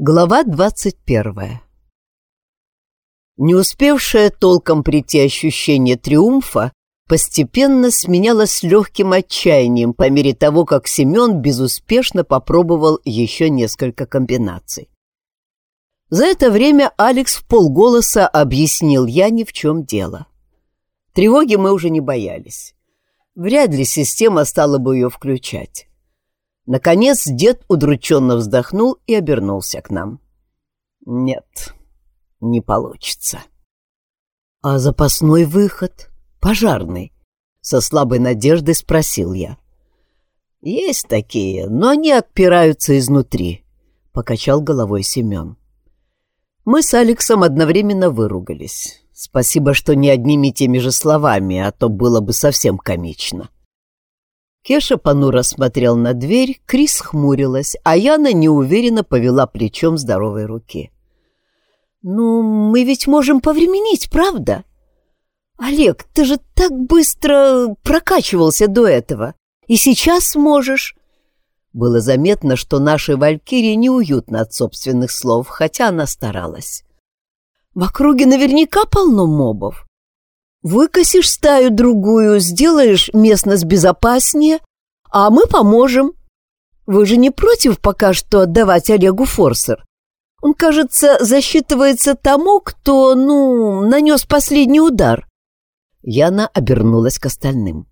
Глава двадцать первая Не успевшее толком прийти ощущение триумфа постепенно сменялось легким отчаянием по мере того, как Семен безуспешно попробовал еще несколько комбинаций. За это время Алекс в полголоса объяснил Яне, в чем дело. Тревоги мы уже не боялись. Вряд ли система стала бы ее включать. Наконец дед удрученно вздохнул и обернулся к нам. «Нет, не получится». «А запасной выход? Пожарный?» Со слабой надеждой спросил я. «Есть такие, но они отпираются изнутри», — покачал головой Семен. Мы с Алексом одновременно выругались. Спасибо, что не одними теми же словами, а то было бы совсем комично. Кеша понуро смотрел на дверь, Крис хмурилась, а Яна неуверенно повела плечом здоровой руки. «Ну, мы ведь можем повременить, правда?» «Олег, ты же так быстро прокачивался до этого, и сейчас можешь!» Было заметно, что нашей Валькирии неуютно от собственных слов, хотя она старалась. «В округе наверняка полно мобов. Выкосишь стаю-другую, сделаешь местность безопаснее, а мы поможем. Вы же не против пока что отдавать Олегу Форсер? Он, кажется, засчитывается тому, кто, ну, нанес последний удар. Яна обернулась к остальным.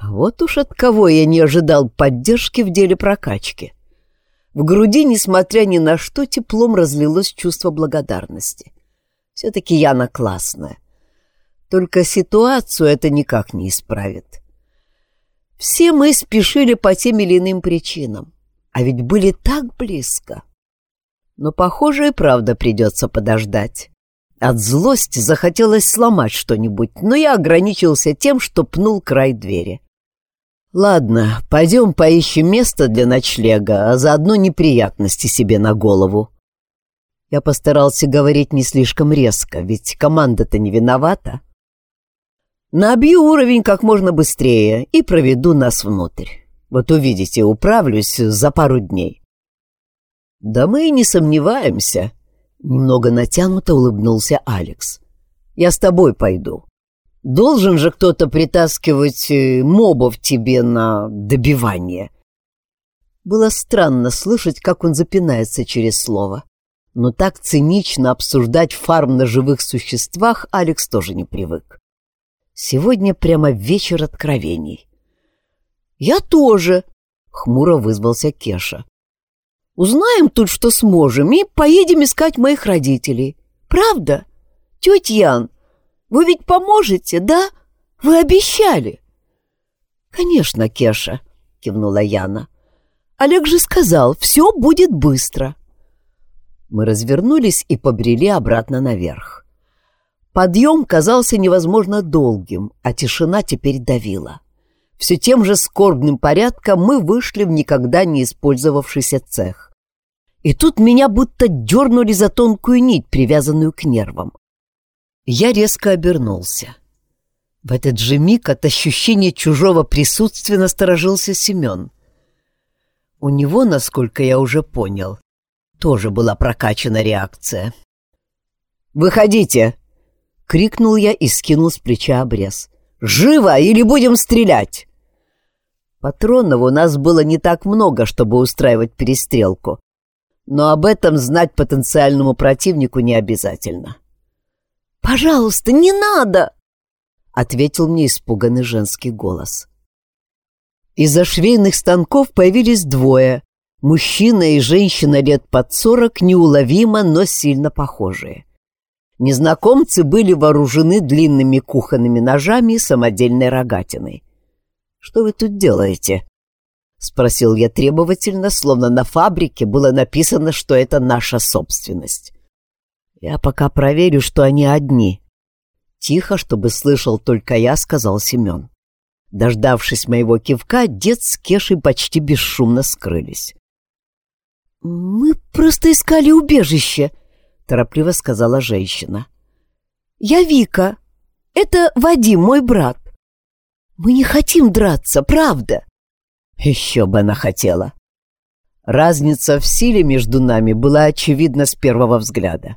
Вот уж от кого я не ожидал поддержки в деле прокачки. В груди, несмотря ни на что, теплом разлилось чувство благодарности. Все-таки Яна классная. Только ситуацию это никак не исправит. Все мы спешили по тем или иным причинам, а ведь были так близко. Но, похоже, и правда придется подождать. От злости захотелось сломать что-нибудь, но я ограничился тем, что пнул край двери. «Ладно, пойдем поищем место для ночлега, а заодно неприятности себе на голову». Я постарался говорить не слишком резко, ведь команда-то не виновата. Набью уровень как можно быстрее и проведу нас внутрь. Вот увидите, управлюсь за пару дней. Да мы и не сомневаемся. Немного натянуто улыбнулся Алекс. Я с тобой пойду. Должен же кто-то притаскивать э, мобов тебе на добивание. Было странно слышать, как он запинается через слово. Но так цинично обсуждать фарм на живых существах Алекс тоже не привык. Сегодня прямо вечер откровений. «Я тоже», — хмуро вызвался Кеша. «Узнаем тут, что сможем, и поедем искать моих родителей. Правда? Тетя Ян, вы ведь поможете, да? Вы обещали». «Конечно, Кеша», — кивнула Яна. «Олег же сказал, все будет быстро». Мы развернулись и побрели обратно наверх. Подъем казался невозможно долгим, а тишина теперь давила. Все тем же скорбным порядком мы вышли в никогда не использовавшийся цех. И тут меня будто дернули за тонкую нить, привязанную к нервам. Я резко обернулся. В этот же миг от ощущения чужого присутствия насторожился Семен. У него, насколько я уже понял, тоже была прокачана реакция. «Выходите!» — крикнул я и скинул с плеча обрез. «Живо, или будем стрелять!» Патронов у нас было не так много, чтобы устраивать перестрелку, но об этом знать потенциальному противнику не обязательно. «Пожалуйста, не надо!» — ответил мне испуганный женский голос. Из-за швейных станков появились двое — мужчина и женщина лет под сорок, неуловимо, но сильно похожие. Незнакомцы были вооружены длинными кухонными ножами и самодельной рогатиной. «Что вы тут делаете?» — спросил я требовательно, словно на фабрике было написано, что это наша собственность. «Я пока проверю, что они одни». Тихо, чтобы слышал только я, сказал Семен. Дождавшись моего кивка, дед с Кешей почти бесшумно скрылись. «Мы просто искали убежище», торопливо сказала женщина. «Я Вика. Это Вадим, мой брат. Мы не хотим драться, правда?» «Еще бы она хотела. Разница в силе между нами была очевидна с первого взгляда.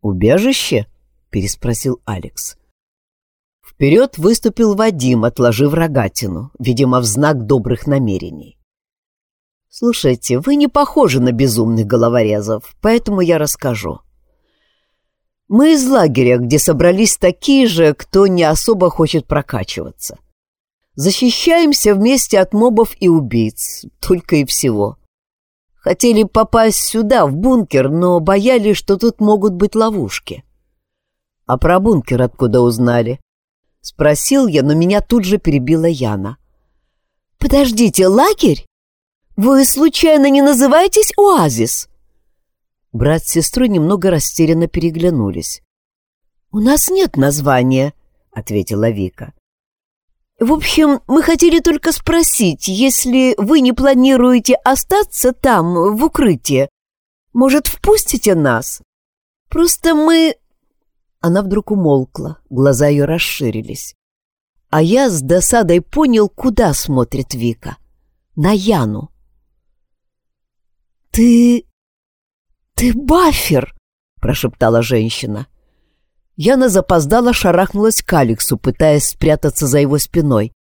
«Убежище?» — переспросил Алекс. Вперед выступил Вадим, отложив рогатину, видимо, в знак добрых намерений. «Слушайте, вы не похожи на безумных головорезов, поэтому я расскажу. Мы из лагеря, где собрались такие же, кто не особо хочет прокачиваться. Защищаемся вместе от мобов и убийц, только и всего. Хотели попасть сюда, в бункер, но боялись, что тут могут быть ловушки. А про бункер откуда узнали? Спросил я, но меня тут же перебила Яна. «Подождите, лагерь? Вы случайно не называетесь Оазис?» Брат с сестрой немного растерянно переглянулись. «У нас нет названия», — ответила Вика. «В общем, мы хотели только спросить, если вы не планируете остаться там, в укрытии, может, впустите нас? Просто мы она вдруг умолкла, глаза ее расширились. А я с досадой понял, куда смотрит Вика. На Яну. «Ты... ты Баффер!» — прошептала женщина. Яна запоздала, шарахнулась к Алексу, пытаясь спрятаться за его спиной,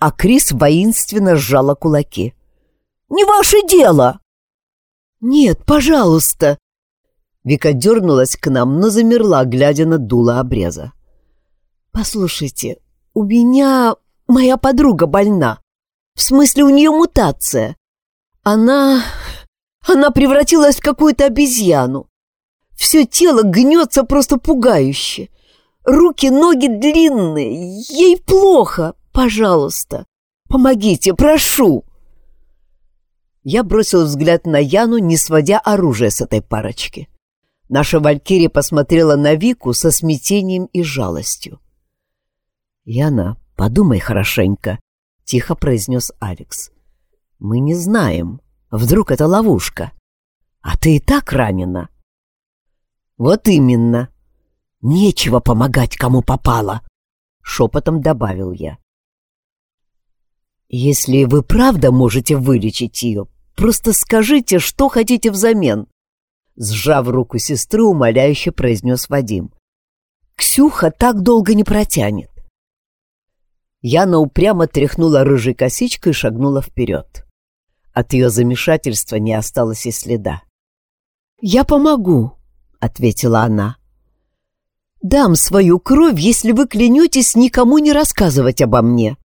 а Крис воинственно сжала кулаки. «Не ваше дело!» «Нет, пожалуйста!» Вика дернулась к нам, но замерла, глядя на дуло обреза. «Послушайте, у меня моя подруга больна. В смысле, у нее мутация. Она... она превратилась в какую-то обезьяну. Все тело гнется просто пугающе. Руки, ноги длинные. Ей плохо. Пожалуйста, помогите, прошу!» Я бросил взгляд на Яну, не сводя оружие с этой парочки. Наша Валькирия посмотрела на Вику со смятением и жалостью. «Яна, подумай хорошенько», — тихо произнес Алекс. «Мы не знаем. Вдруг это ловушка. А ты и так ранена». «Вот именно. Нечего помогать, кому попало», — шепотом добавил я. «Если вы правда можете вылечить ее, просто скажите, что хотите взамен», Сжав руку сестры, умоляюще произнес Вадим. «Ксюха так долго не протянет». Яна упрямо тряхнула рыжей косичкой и шагнула вперед. От ее замешательства не осталось и следа. «Я помогу», — ответила она. «Дам свою кровь, если вы клянетесь никому не рассказывать обо мне».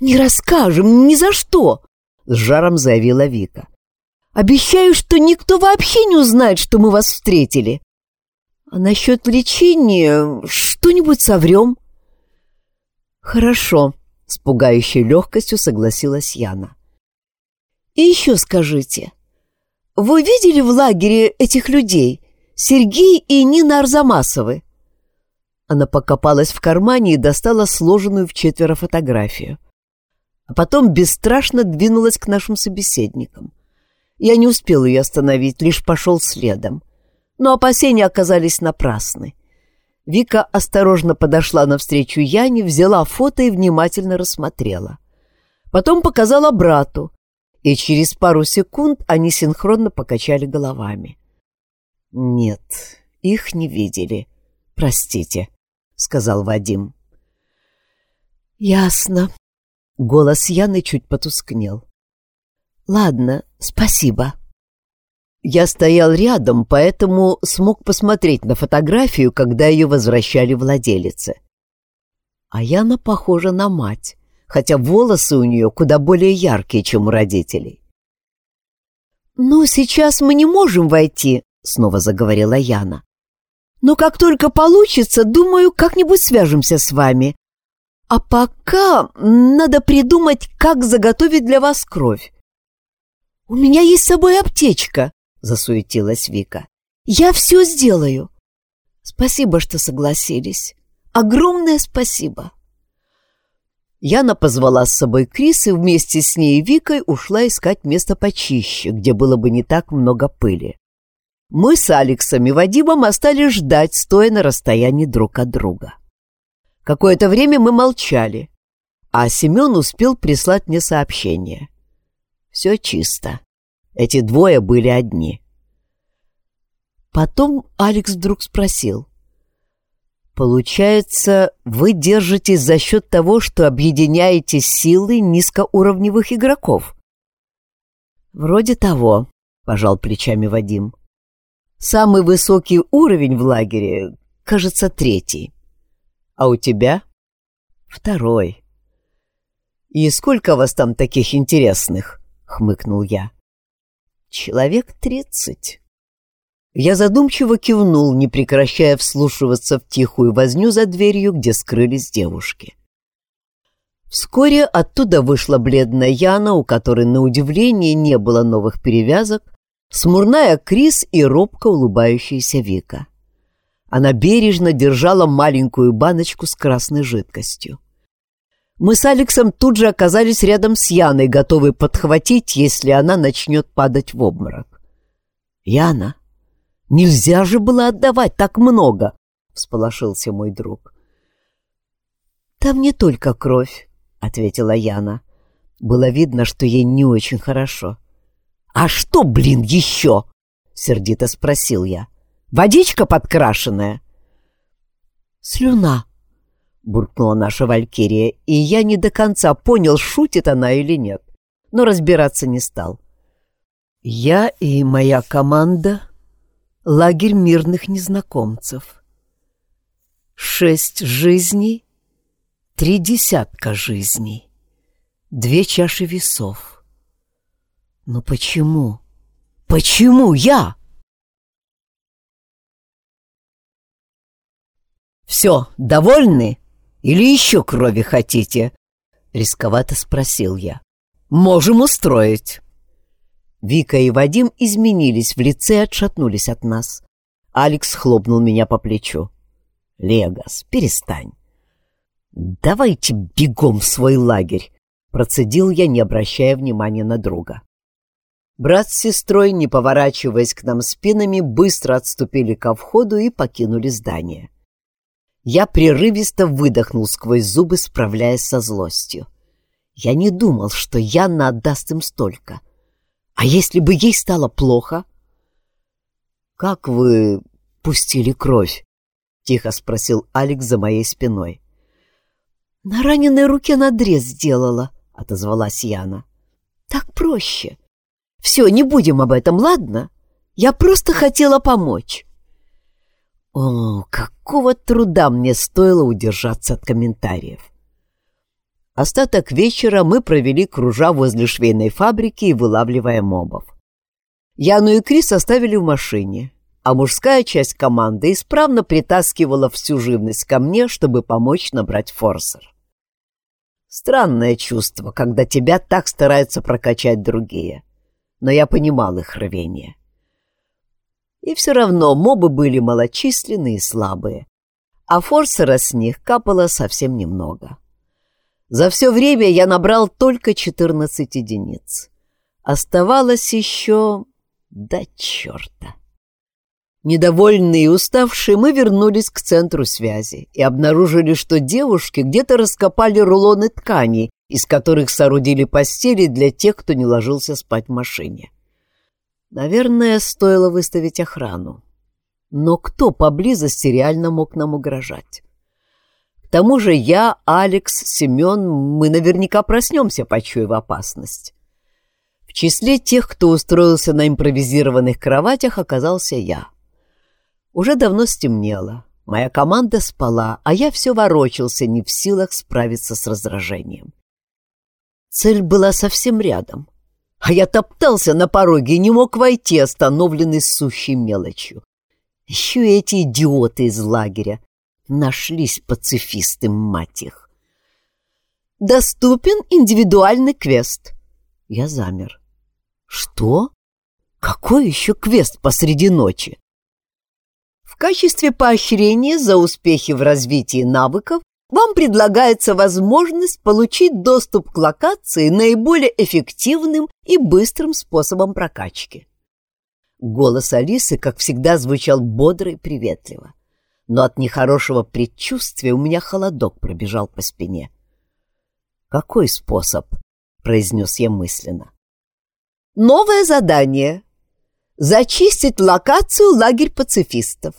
«Не расскажем, ни за что!» — с жаром заявила Вика. Обещаю, что никто вообще не узнает, что мы вас встретили. А насчет лечения что-нибудь соврем?» «Хорошо», — с пугающей легкостью согласилась Яна. «И еще скажите, вы видели в лагере этих людей, Сергей и Нина Арзамасовы?» Она покопалась в кармане и достала сложенную в четверо фотографию. А потом бесстрашно двинулась к нашим собеседникам. Я не успел ее остановить, лишь пошел следом. Но опасения оказались напрасны. Вика осторожно подошла навстречу Яне, взяла фото и внимательно рассмотрела. Потом показала брату, и через пару секунд они синхронно покачали головами. «Нет, их не видели. Простите», — сказал Вадим. «Ясно». Голос Яны чуть потускнел. «Ладно, спасибо». Я стоял рядом, поэтому смог посмотреть на фотографию, когда ее возвращали владелице. А Яна похожа на мать, хотя волосы у нее куда более яркие, чем у родителей. «Ну, сейчас мы не можем войти», — снова заговорила Яна. «Но как только получится, думаю, как-нибудь свяжемся с вами. А пока надо придумать, как заготовить для вас кровь. «У меня есть с собой аптечка», — засуетилась Вика. «Я все сделаю». «Спасибо, что согласились. Огромное спасибо». Яна позвала с собой Крис и вместе с ней и Викой ушла искать место почище, где было бы не так много пыли. Мы с Алексом и Вадимом остались ждать, стоя на расстоянии друг от друга. Какое-то время мы молчали, а Семен успел прислать мне сообщение. Все чисто. Эти двое были одни. Потом Алекс вдруг спросил. «Получается, вы держитесь за счет того, что объединяете силы низкоуровневых игроков?» «Вроде того», — пожал плечами Вадим. «Самый высокий уровень в лагере, кажется, третий. А у тебя?» «Второй». «И сколько вас там таких интересных?» — хмыкнул я. «Человек тридцать». Я задумчиво кивнул, не прекращая вслушиваться в тихую возню за дверью, где скрылись девушки. Вскоре оттуда вышла бледная Яна, у которой, на удивление, не было новых перевязок, смурная Крис и робко улыбающаяся Вика. Она бережно держала маленькую баночку с красной жидкостью. Мы с Алексом тут же оказались рядом с Яной, готовые подхватить, если она начнет падать в обморок. «Яна!» Нельзя же было отдавать так много, — всполошился мой друг. «Там не только кровь», — ответила Яна. Было видно, что ей не очень хорошо. «А что, блин, еще?» — сердито спросил я. «Водичка подкрашенная?» «Слюна», — буркнула наша Валькирия, и я не до конца понял, шутит она или нет, но разбираться не стал. «Я и моя команда лагерь мирных незнакомцев. Шесть жизней, три десятка жизней, две чаши весов. Но почему? Почему я? «Все, довольны? Или еще крови хотите?» — рисковато спросил я. «Можем устроить». Вика и Вадим изменились в лице и отшатнулись от нас. Алекс хлопнул меня по плечу. «Легас, перестань». «Давайте бегом в свой лагерь», — процедил я, не обращая внимания на друга. Брат с сестрой, не поворачиваясь к нам спинами, быстро отступили ко входу и покинули здание. Я прерывисто выдохнул сквозь зубы, справляясь со злостью. Я не думал, что Яна отдаст им столько — а если бы ей стало плохо? «Как вы пустили кровь?» — тихо спросил Алекс за моей спиной. «На раненой руке надрез сделала», — отозвалась Яна. «Так проще. Все, не будем об этом, ладно? Я просто хотела помочь». О, какого труда мне стоило удержаться от комментариев. Остаток вечера мы провели кружа возле швейной фабрики и вылавливая мобов. Яну и Крис оставили в машине, а мужская часть команды исправно притаскивала всю живность ко мне, чтобы помочь набрать форсер. Странное чувство, когда тебя так стараются прокачать другие, но я понимал их рвение. И все равно мобы были малочисленные и слабые, а форсера с них капало совсем немного. — за все время я набрал только 14 единиц. Оставалось еще... Да черта! Недовольные и уставшие, мы вернулись к центру связи и обнаружили, что девушки где-то раскопали рулоны ткани, из которых соорудили постели для тех, кто не ложился спать в машине. Наверное, стоило выставить охрану. Но кто поблизости реально мог нам угрожать? Тому же я, Алекс, Семен, мы наверняка проснемся, почуяв опасность. В числе тех, кто устроился на импровизированных кроватях, оказался я. Уже давно стемнело. Моя команда спала, а я все ворочался, не в силах справиться с раздражением. Цель была совсем рядом, а я топтался на пороге и не мог войти, остановленный сущей мелочью. Еще эти идиоты из лагеря, Нашлись пацифисты, мать их. Доступен индивидуальный квест. Я замер. Что? Какой еще квест посреди ночи? В качестве поощрения за успехи в развитии навыков вам предлагается возможность получить доступ к локации наиболее эффективным и быстрым способом прокачки. Голос Алисы, как всегда, звучал бодро и приветливо но от нехорошего предчувствия у меня холодок пробежал по спине. «Какой способ?» — произнес я мысленно. Новое задание. Зачистить локацию лагерь пацифистов.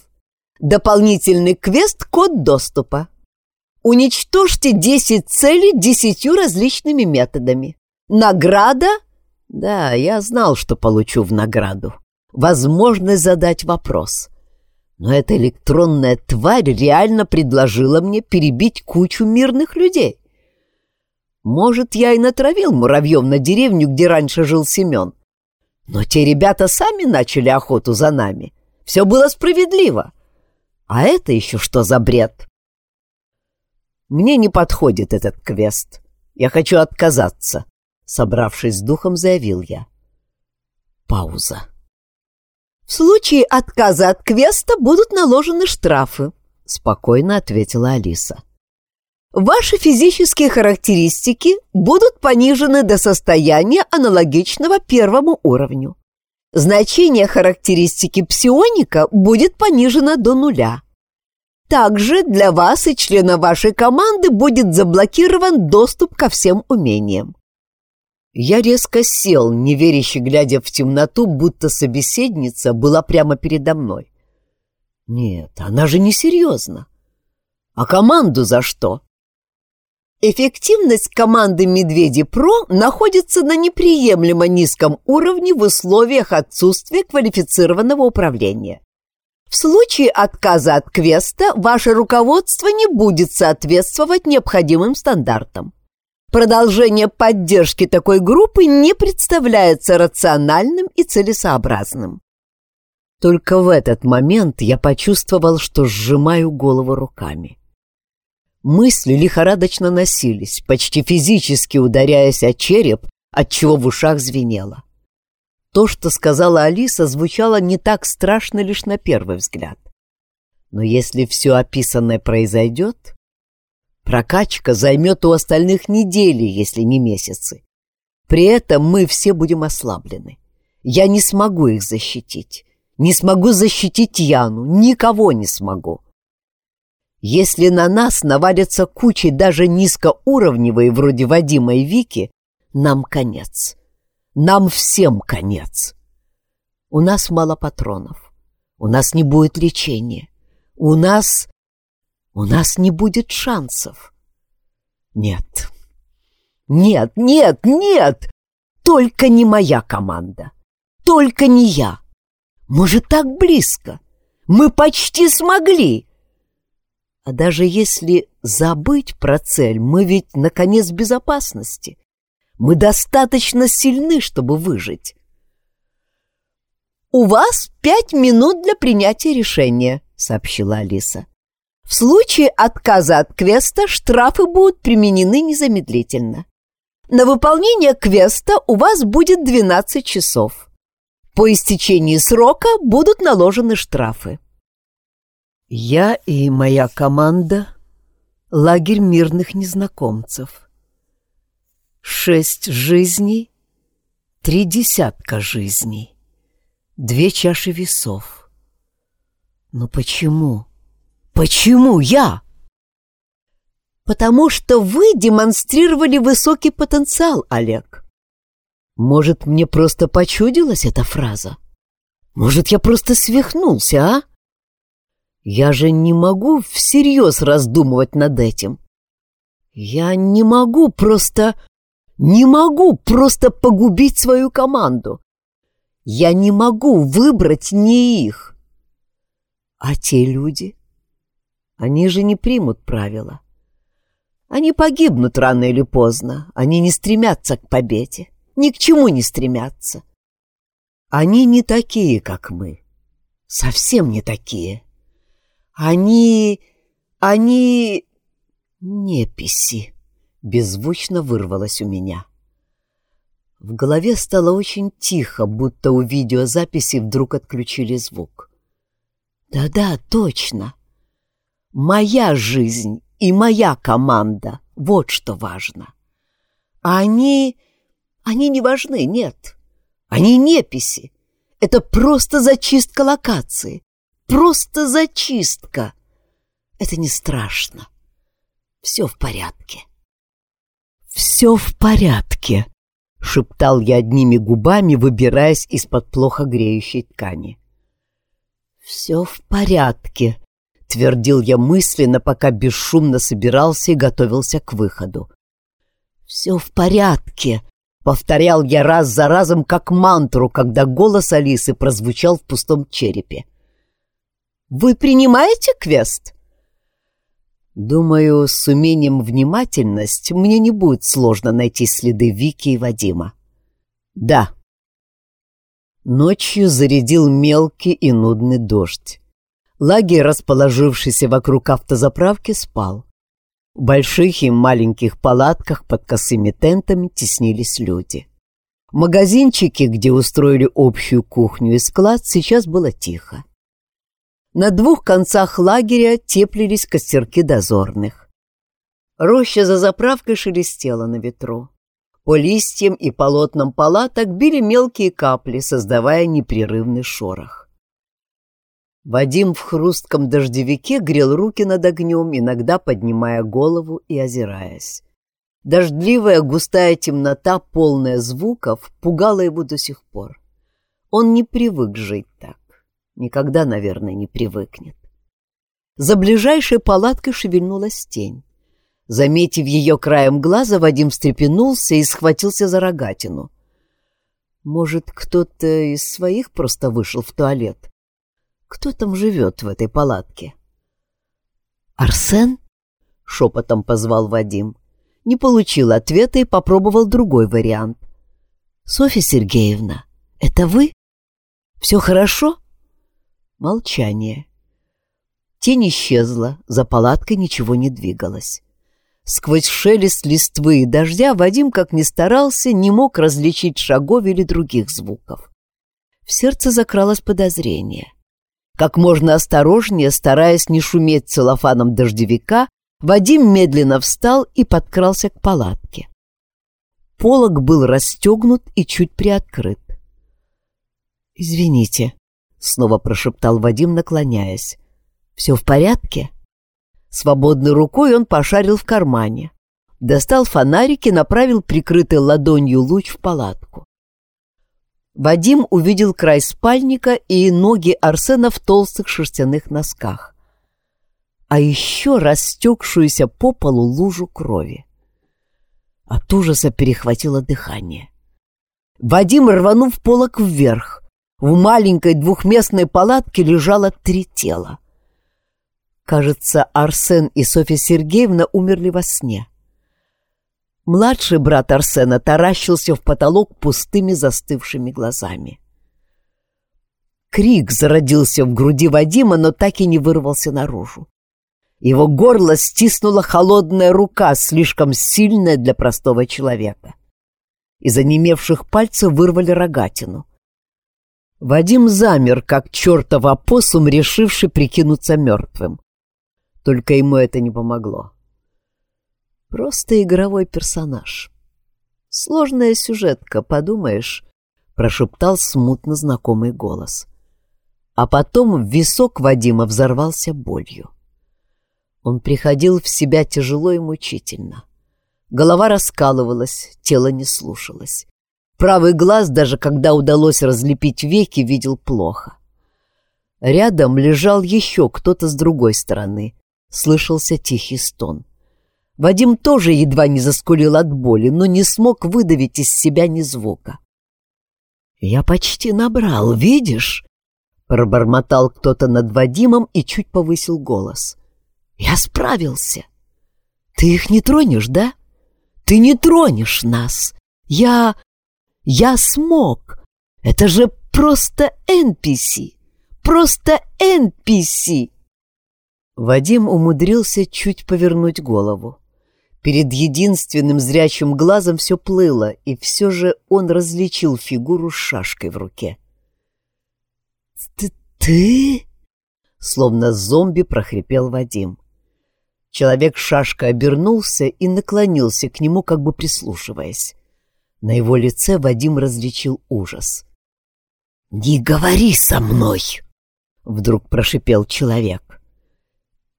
Дополнительный квест «Код доступа». Уничтожьте 10 целей десятью различными методами. Награда? Да, я знал, что получу в награду. Возможность задать вопрос. Но эта электронная тварь реально предложила мне перебить кучу мирных людей. Может, я и натравил муравьев на деревню, где раньше жил Семен. Но те ребята сами начали охоту за нами. Все было справедливо. А это еще что за бред? Мне не подходит этот квест. Я хочу отказаться, собравшись с духом, заявил я. Пауза. В случае отказа от квеста будут наложены штрафы, спокойно ответила Алиса. Ваши физические характеристики будут понижены до состояния аналогичного первому уровню. Значение характеристики псионика будет понижено до нуля. Также для вас и члена вашей команды будет заблокирован доступ ко всем умениям. Я резко сел, неверяще глядя в темноту, будто собеседница была прямо передо мной. Нет, она же не серьезно. А команду за что? Эффективность команды «Медведи Про» находится на неприемлемо низком уровне в условиях отсутствия квалифицированного управления. В случае отказа от квеста ваше руководство не будет соответствовать необходимым стандартам. Продолжение поддержки такой группы не представляется рациональным и целесообразным. Только в этот момент я почувствовал, что сжимаю голову руками. Мысли лихорадочно носились, почти физически ударяясь о череп, отчего в ушах звенело. То, что сказала Алиса, звучало не так страшно лишь на первый взгляд. Но если все описанное произойдет, прокачка займет у остальных недели, если не месяцы. При этом мы все будем ослаблены. Я не смогу их защитить. Не смогу защитить Яну, никого не смогу. Если на нас навалятся кучи даже низкоуровневые, вроде Вадима и Вики, нам конец. Нам всем конец. У нас мало патронов. У нас не будет лечения. У нас... У нас не будет шансов. Нет. Нет, нет, нет! Только не моя команда. Только не я. Мы же так близко. Мы почти смогли. А даже если забыть про цель, мы ведь, наконец, в безопасности. Мы достаточно сильны, чтобы выжить. «У вас пять минут для принятия решения», — сообщила Алиса. «В случае отказа от квеста штрафы будут применены незамедлительно. На выполнение квеста у вас будет 12 часов. По истечении срока будут наложены штрафы». «Я и моя команда — лагерь мирных незнакомцев», Шесть жизней, три десятка жизней, две чаши весов. Но почему? Почему я? Потому что вы демонстрировали высокий потенциал, Олег. Может, мне просто почудилась эта фраза? Может, я просто свихнулся, а? Я же не могу всерьез раздумывать над этим. Я не могу просто... Не могу просто погубить свою команду. Я не могу выбрать не их. А те люди? Они же не примут правила. Они погибнут рано или поздно. Они не стремятся к победе. Ни к чему не стремятся. Они не такие, как мы. Совсем не такие. Они... они... неписи беззвучно вырвалось у меня. В голове стало очень тихо, будто у видеозаписи вдруг отключили звук. Да-да, точно. Моя жизнь и моя команда — вот что важно. А они... они не важны, нет. Они неписи. Это просто зачистка локации. Просто зачистка. Это не страшно. Все в порядке. «Все в порядке», — шептал я одними губами, выбираясь из-под плохо греющей ткани. «Все в порядке», — твердил я мысленно, пока бесшумно собирался и готовился к выходу. «Все в порядке», — повторял я раз за разом, как мантру, когда голос Алисы прозвучал в пустом черепе. «Вы принимаете квест?» Думаю, с умением внимательность мне не будет сложно найти следы Вики и Вадима. Да. Ночью зарядил мелкий и нудный дождь. Лагерь, расположившийся вокруг автозаправки, спал. В больших и маленьких палатках под косыми тентами теснились люди. В магазинчике, где устроили общую кухню и склад, сейчас было тихо. На двух концах лагеря теплились костерки дозорных. Роща за заправкой шелестела на ветру. По листьям и полотнам палаток били мелкие капли, создавая непрерывный шорох. Вадим в хрустком дождевике грел руки над огнем, иногда поднимая голову и озираясь. Дождливая густая темнота, полная звуков, пугала его до сих пор. Он не привык жить так. Никогда, наверное, не привыкнет. За ближайшей палаткой шевельнулась тень. Заметив ее краем глаза, Вадим встрепенулся и схватился за рогатину. Может, кто-то из своих просто вышел в туалет? Кто там живет в этой палатке? «Арсен?» — шепотом позвал Вадим. Не получил ответа и попробовал другой вариант. «Софья Сергеевна, это вы? Все хорошо?» Молчание. Тень исчезла, за палаткой ничего не двигалось. Сквозь шелест листвы и дождя Вадим, как ни старался, не мог различить шагов или других звуков. В сердце закралось подозрение. Как можно осторожнее, стараясь не шуметь целлофаном дождевика, Вадим медленно встал и подкрался к палатке. Полог был расстегнут и чуть приоткрыт. «Извините», снова прошептал Вадим, наклоняясь. «Все в порядке?» Свободной рукой он пошарил в кармане. Достал фонарик и направил прикрытый ладонью луч в палатку. Вадим увидел край спальника и ноги Арсена в толстых шерстяных носках. А еще растекшуюся по полу лужу крови. От ужаса перехватило дыхание. Вадим, рванув полок вверх, в маленькой двухместной палатке лежало три тела. Кажется, Арсен и Софья Сергеевна умерли во сне. Младший брат Арсена таращился в потолок пустыми застывшими глазами. Крик зародился в груди Вадима, но так и не вырвался наружу. Его горло стиснула холодная рука, слишком сильная для простого человека. Из онемевших пальцев вырвали рогатину — Вадим замер, как чертов опоссум, решивший прикинуться мертвым. Только ему это не помогло. Просто игровой персонаж. Сложная сюжетка, подумаешь, прошептал смутно знакомый голос. А потом висок Вадима взорвался болью. Он приходил в себя тяжело и мучительно. Голова раскалывалась, тело не слушалось. Правый глаз, даже когда удалось разлепить веки, видел плохо. Рядом лежал еще кто-то с другой стороны. Слышался тихий стон. Вадим тоже едва не заскулил от боли, но не смог выдавить из себя ни звука. «Я почти набрал, видишь?» Пробормотал кто-то над Вадимом и чуть повысил голос. «Я справился. Ты их не тронешь, да? Ты не тронешь нас. Я...» Я смог! Это же просто NPC! Просто NPC!» Вадим умудрился чуть повернуть голову. Перед единственным зрячим глазом все плыло, и все же он различил фигуру с шашкой в руке. «Ты? ты? Словно зомби прохрипел Вадим. Человек шашка обернулся и наклонился к нему, как бы прислушиваясь. На его лице Вадим различил ужас. «Не говори со мной!» — вдруг прошипел человек.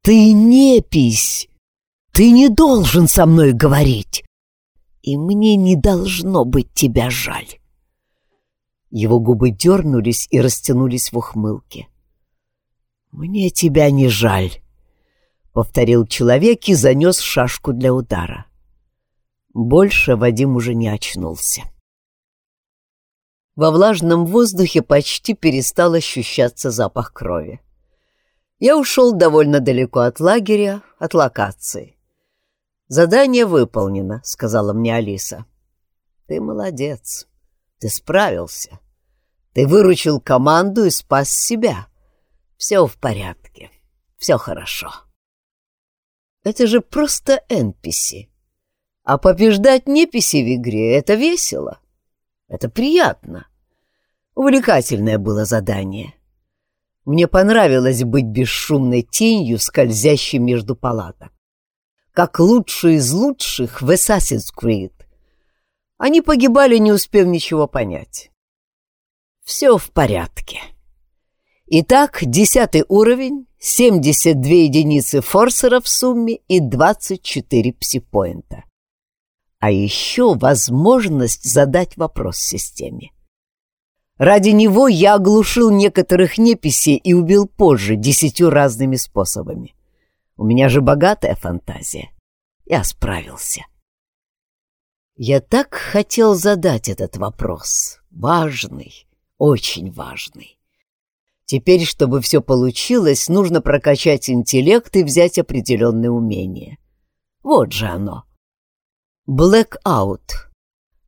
«Ты не пись! Ты не должен со мной говорить! И мне не должно быть тебя жаль. Его губы дернулись и растянулись в ухмылке. «Мне тебя не жаль», — повторил человек и занес шашку для удара. Больше Вадим уже не очнулся. Во влажном воздухе почти перестал ощущаться запах крови. Я ушел довольно далеко от лагеря, от локации. «Задание выполнено», — сказала мне Алиса. «Ты молодец. Ты справился. Ты выручил команду и спас себя. Все в порядке. Все хорошо». Это же просто NPC. А побеждать неписи в игре — это весело. Это приятно. Увлекательное было задание. Мне понравилось быть бесшумной тенью, скользящей между палаток. Как лучшие из лучших в Assassin's Creed. Они погибали, не успев ничего понять. Все в порядке. Итак, десятый уровень, 72 единицы форсера в сумме и 24 псипоинта. А еще возможность задать вопрос системе. Ради него я оглушил некоторых неписей и убил позже десятью разными способами. У меня же богатая фантазия. Я справился. Я так хотел задать этот вопрос. Важный, очень важный. Теперь, чтобы все получилось, нужно прокачать интеллект и взять определенные умения. Вот же оно. Blackout.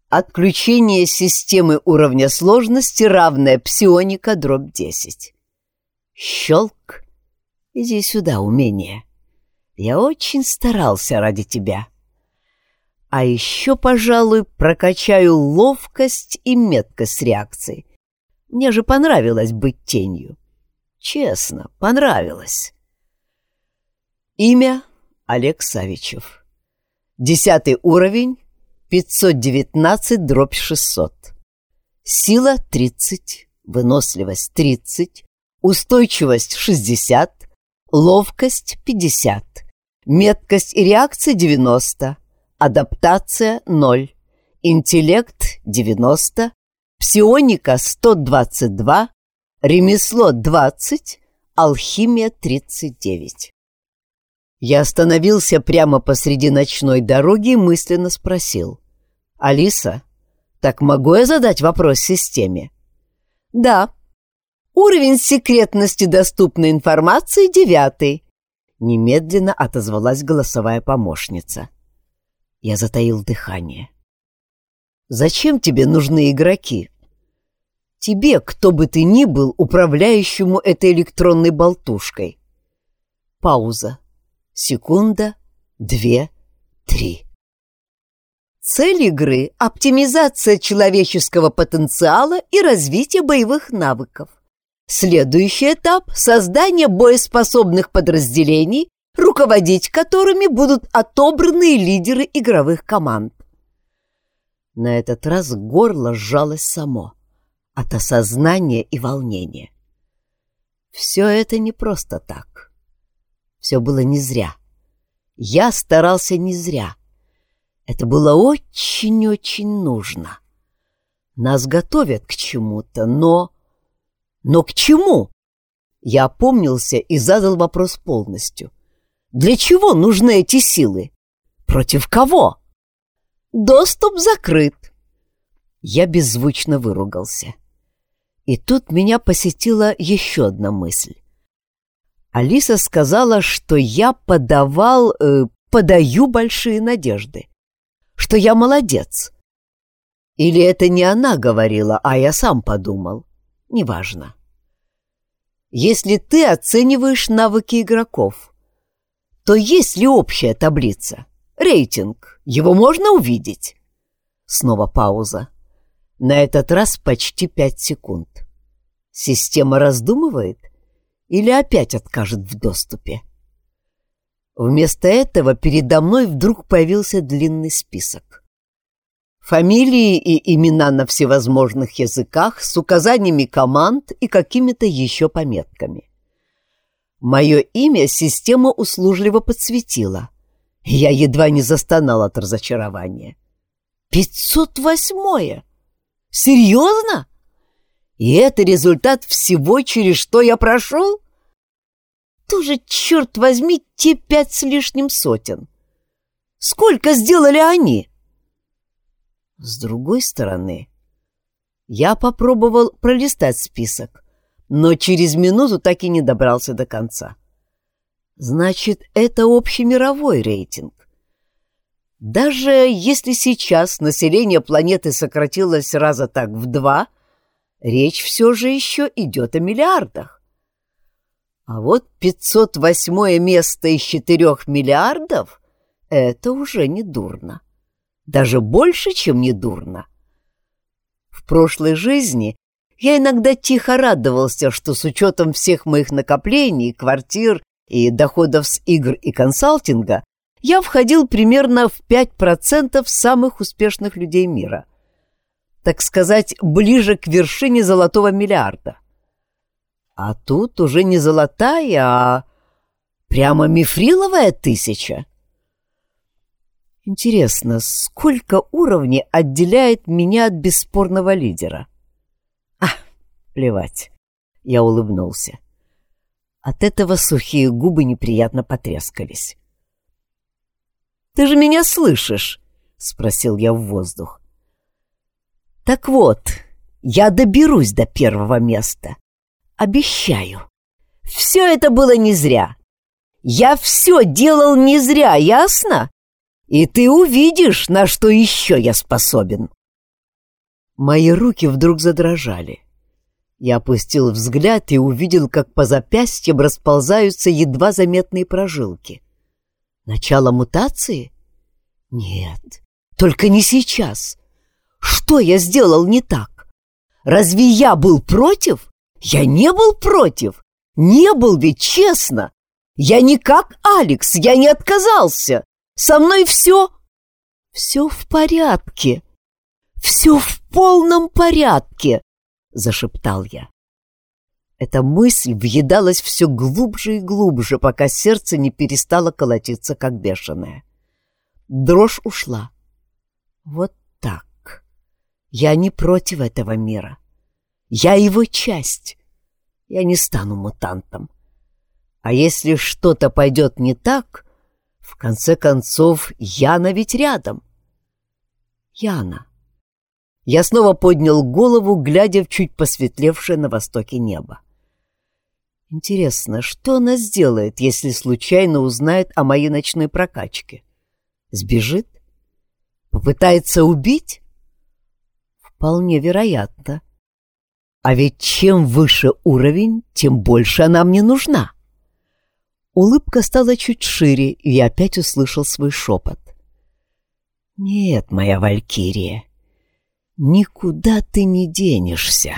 Отключение системы уровня сложности, равное псионика дробь 10. Щелк. Иди сюда, умение. Я очень старался ради тебя. А еще, пожалуй, прокачаю ловкость и меткость реакции. Мне же понравилось быть тенью. Честно, понравилось. Имя Олег Савичев. Десятый уровень, 519 дробь 600. Сила 30, выносливость 30, устойчивость 60, ловкость 50, меткость и реакция 90, адаптация 0, интеллект 90, псионика 122, ремесло 20, алхимия 39. Я остановился прямо посреди ночной дороги и мысленно спросил. «Алиса, так могу я задать вопрос системе?» «Да. Уровень секретности доступной информации девятый», — немедленно отозвалась голосовая помощница. Я затаил дыхание. «Зачем тебе нужны игроки?» «Тебе, кто бы ты ни был, управляющему этой электронной болтушкой». Пауза. Секунда, две, три. Цель игры — оптимизация человеческого потенциала и развитие боевых навыков. Следующий этап — создание боеспособных подразделений, руководить которыми будут отобранные лидеры игровых команд. На этот раз горло сжалось само от осознания и волнения. Все это не просто так. Все было не зря. Я старался не зря. Это было очень-очень нужно. Нас готовят к чему-то, но... Но к чему? Я опомнился и задал вопрос полностью. Для чего нужны эти силы? Против кого? Доступ закрыт. Я беззвучно выругался. И тут меня посетила еще одна мысль. Алиса сказала, что я подавал, э, подаю большие надежды, что я молодец. Или это не она говорила, а я сам подумал. Неважно. Если ты оцениваешь навыки игроков, то есть ли общая таблица? Рейтинг. Его можно увидеть? Снова пауза. На этот раз почти пять секунд. Система раздумывает? или опять откажет в доступе. Вместо этого передо мной вдруг появился длинный список. Фамилии и имена на всевозможных языках с указаниями команд и какими-то еще пометками. Мое имя система услужливо подсветила. Я едва не застонал от разочарования. Пятьсот восьмое! Серьезно? И это результат всего, через что я прошел? Тоже, черт возьми, те пять с лишним сотен. Сколько сделали они? С другой стороны, я попробовал пролистать список, но через минуту так и не добрался до конца. Значит, это общемировой рейтинг. Даже если сейчас население планеты сократилось раза так в два, речь все же еще идет о миллиардах. А вот 508 место из 4 миллиардов — это уже не дурно. Даже больше, чем не дурно. В прошлой жизни я иногда тихо радовался, что с учетом всех моих накоплений, квартир и доходов с игр и консалтинга я входил примерно в 5% самых успешных людей мира. Так сказать, ближе к вершине золотого миллиарда. А тут уже не золотая, а прямо мифриловая тысяча. Интересно, сколько уровней отделяет меня от бесспорного лидера? А, плевать. Я улыбнулся. От этого сухие губы неприятно потрескались. «Ты же меня слышишь?» — спросил я в воздух. «Так вот, я доберусь до первого места. Обещаю. Все это было не зря. Я все делал не зря, ясно? И ты увидишь, на что еще я способен». Мои руки вдруг задрожали. Я опустил взгляд и увидел, как по запястьям расползаются едва заметные прожилки. Начало мутации? Нет, только не сейчас. Что я сделал не так? Разве я был против? Я не был против. Не был ведь, честно. Я не как Алекс, я не отказался. Со мной все... Все в порядке. Все в полном порядке. — зашептал я. Эта мысль въедалась все глубже и глубже, пока сердце не перестало колотиться, как бешеное. Дрожь ушла. Вот так. Я не против этого мира. Я его часть. Я не стану мутантом. А если что-то пойдет не так, в конце концов, Яна ведь рядом. Яна. Я снова поднял голову, глядя в чуть посветлевшее на востоке небо. Интересно, что она сделает, если случайно узнает о моей ночной прокачке? Сбежит? Попытается убить? Вполне вероятно. А ведь чем выше уровень, тем больше она мне нужна. Улыбка стала чуть шире, и я опять услышал свой шепот. «Нет, моя валькирия, никуда ты не денешься.